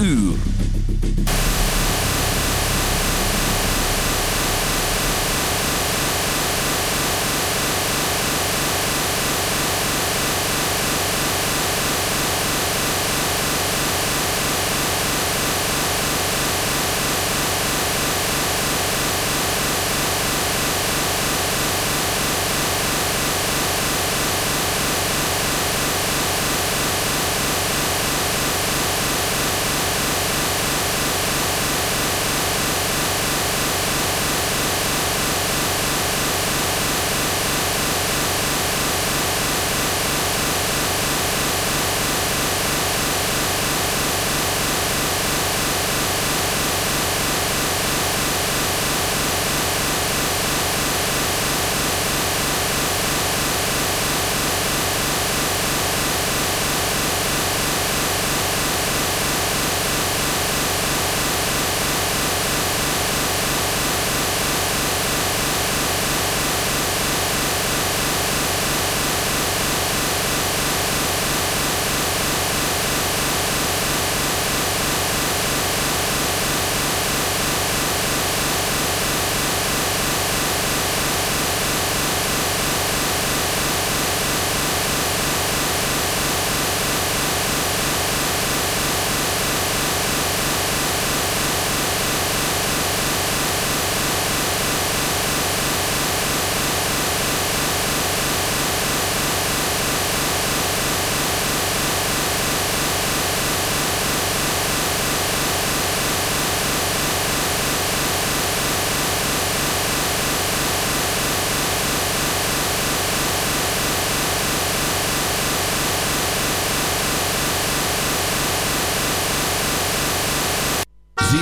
uur.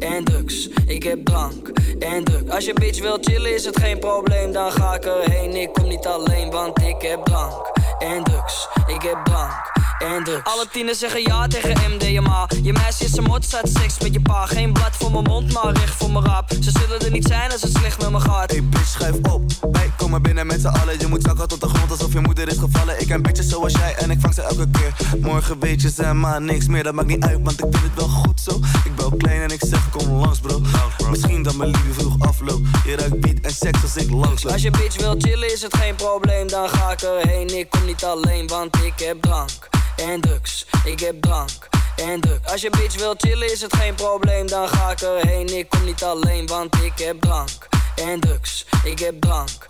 en drugs. Ik heb drank en drugs. Als je bitch wil chillen, is het geen probleem, dan ga ik erheen. Ik kom niet alleen, want ik heb drank en drugs. Ik heb drank en drugs. Alle tieners zeggen ja tegen MDMA. Je meisje is een mot, staat seks met je pa. Geen blad voor mijn mond, maar recht voor mijn rap. Ze zullen er niet zijn als het slecht met me gaat. Hey bitch, schuif op. Wij komen binnen met z'n allen. Je moet zakken tot de grond alsof je moeder is gevallen. Ik ken bitches zoals jij en ik vang ze elke keer. Morgen weet je ze maar niks meer, dat maakt niet uit, want ik vind het wel goed zo. Ik ben klein en ik zeg kom langs bro. Misschien dat mijn liefde vroeg afloopt. Je ruikt beat en seks als ik langs loop. Als je bitch wil chillen is het geen probleem, dan ga ik erheen. Ik kom niet alleen, want ik heb drank en drugs. Ik heb drank en. Als je bitch wil chillen is het geen probleem, dan ga ik erheen. Ik kom niet alleen, want ik heb drank en drugs. Ik heb drank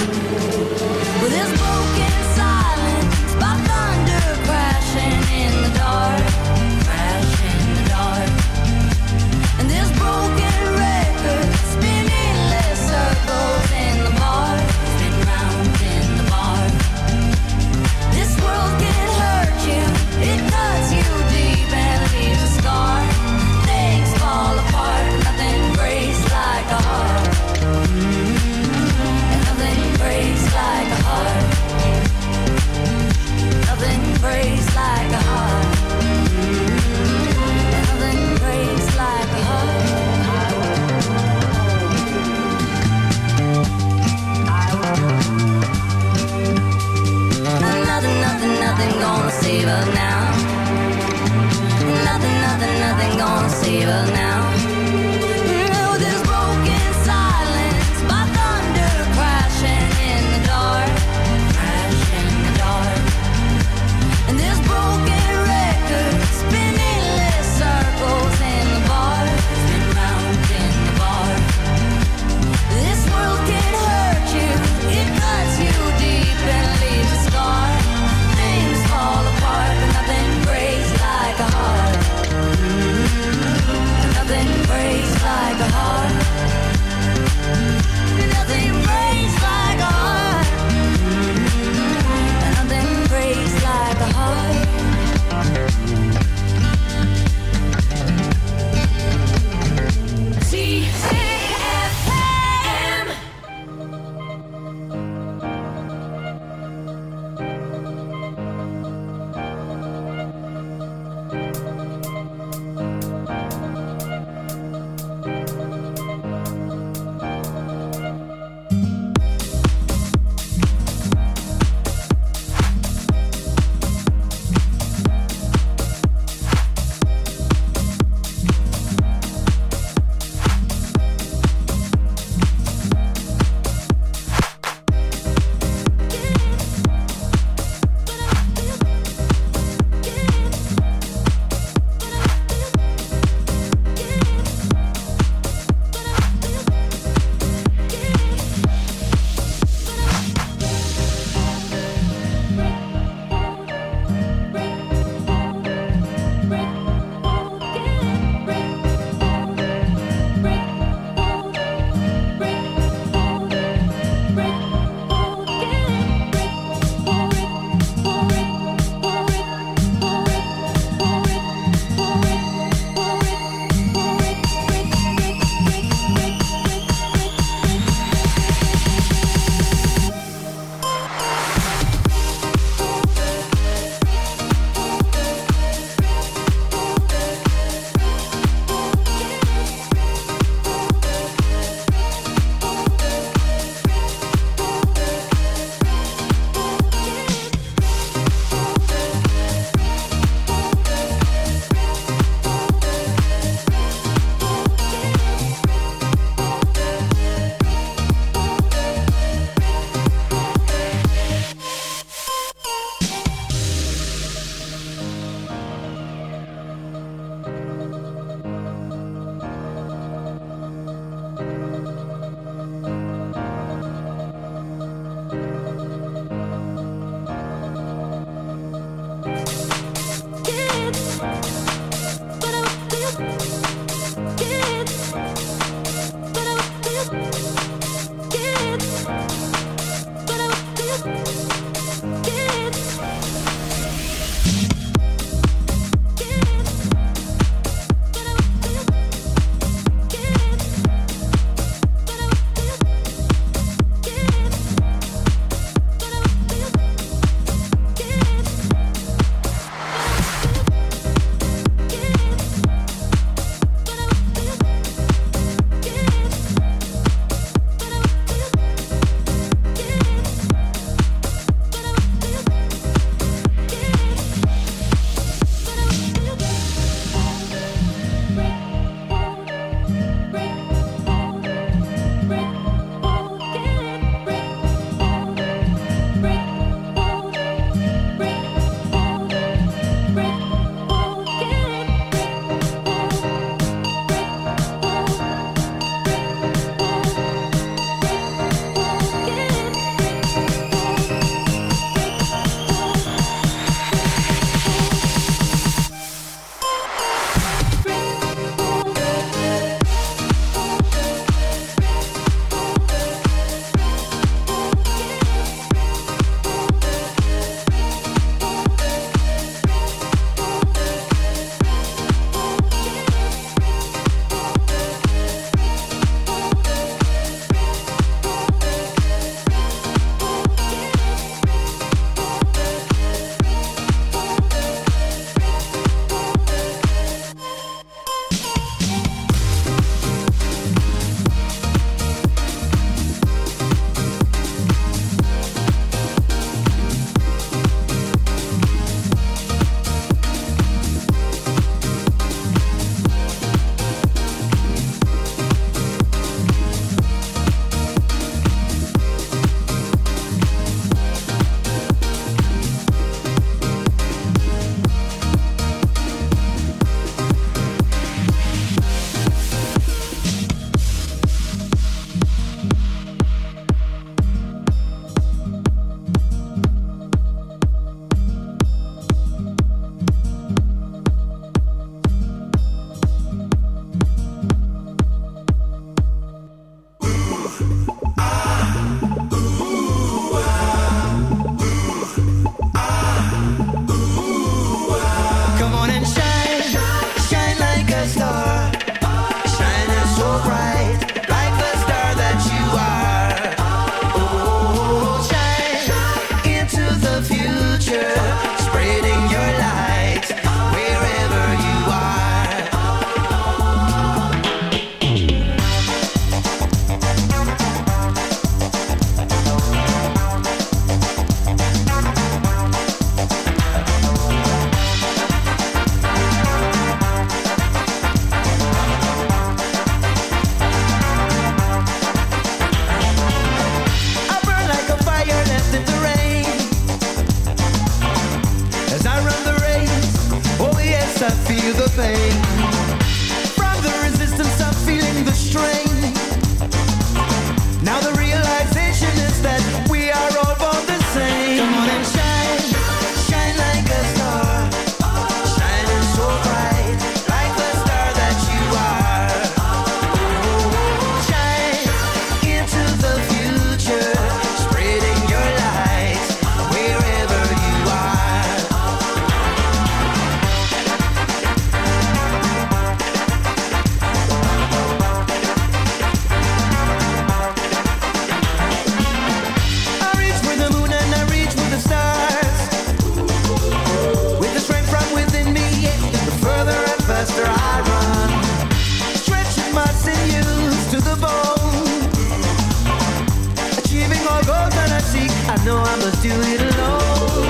I know I must do it alone.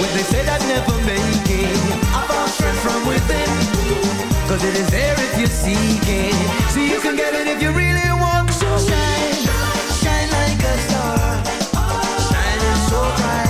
When they said I'd never make it, I found strength from within. Cause it is there if you seek it. So you can get it if you really want. So shine, shine like a star. Shine so bright.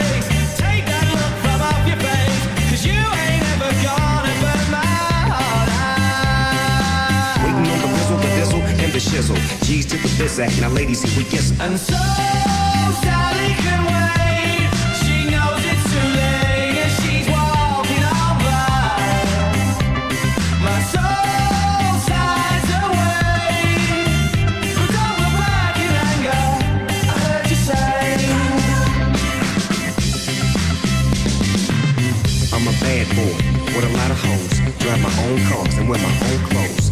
shizzle. G's to the biz act, now ladies, here we kiss. And so Sally can wait. She knows it's too late, and she's walking on by. My soul. bad boy with a lot of hoes. Drive my own cars and wear my own clothes.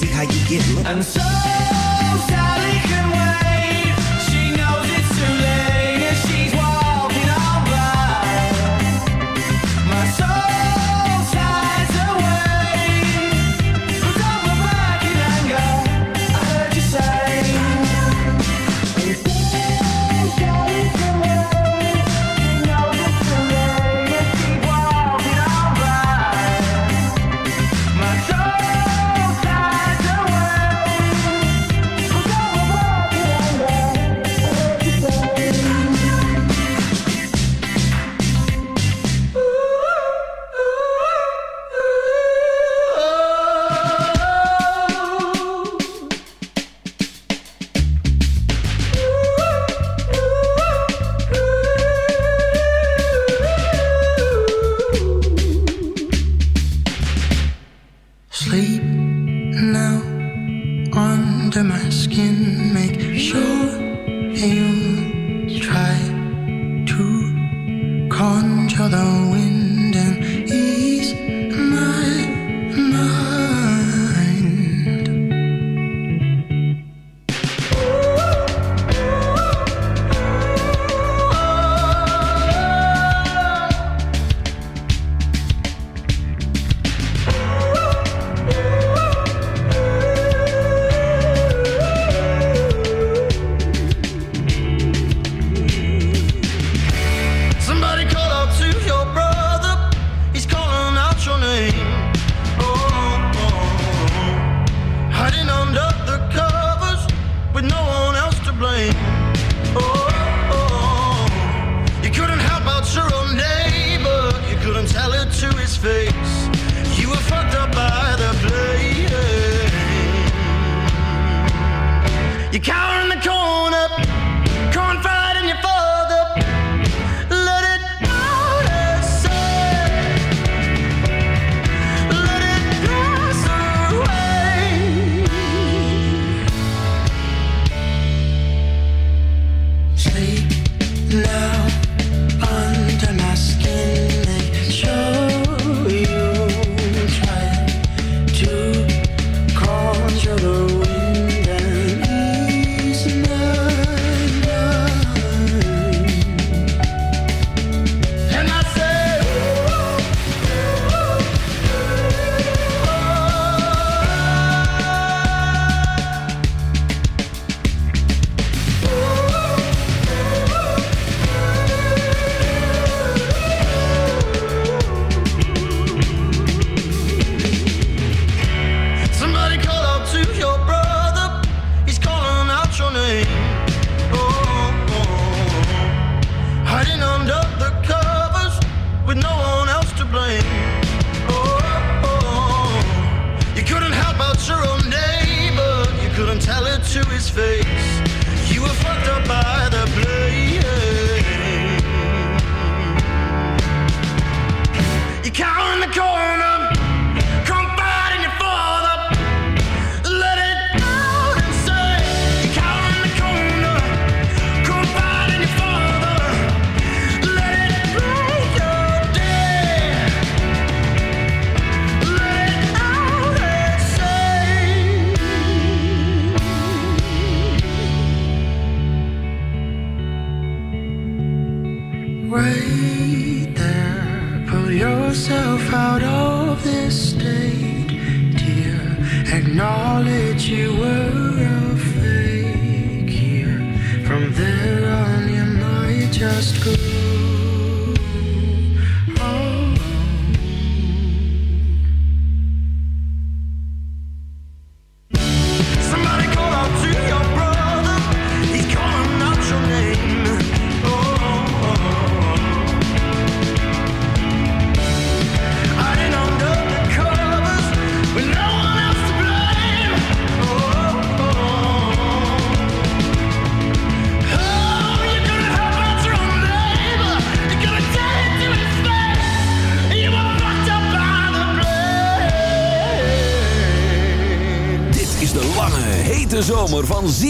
see how you get. Look. I'm so sorry,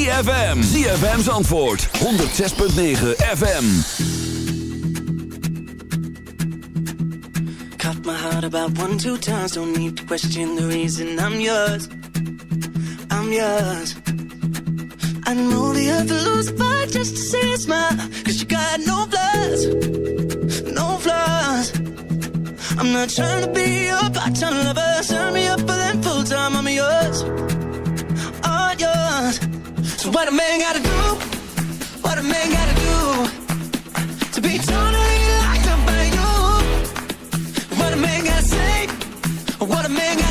ZFM. ZFM's antwoord 106.9 FM. Cut my heart about one, two times. Don't need to question the reason I'm yours. I'm yours. I know the will lose fight just to see a smile. Cause you got no flaws, no flaws. I'm not trying to be your part-time lover. Sign me up for them full-time. I'm yours. What a man gotta do? What a man gotta do to be totally locked up by you? What a man gotta say? What a man gotta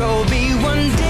told me one day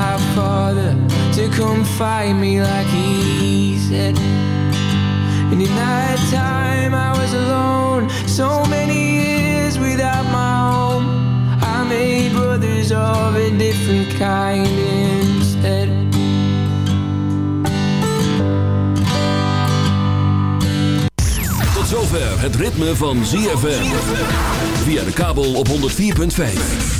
my father to come find me like he said. And in that time I was alone, so many years without my home. I made brothers of a different kind instead. Tot zover het ritme van ZFM. Via de kabel op 104.5.